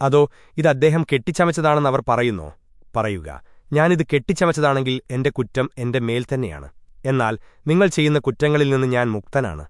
അതോ ഇത് അദ്ദേഹം കെട്ടിച്ചമച്ചതാണെന്ന് അവർ പറയുന്നോ? പറയുക ഞാനിത് കെട്ടിച്ചമച്ചതാണെങ്കിൽ എന്റെ കുറ്റം എന്റെ മേൽ തന്നെയാണ്. എന്നാൽ നിങ്ങൾ ചെയ്യുന്ന കുറ്റങ്ങളിൽ നിന്ന് ഞാൻ മുക്തനാണ്.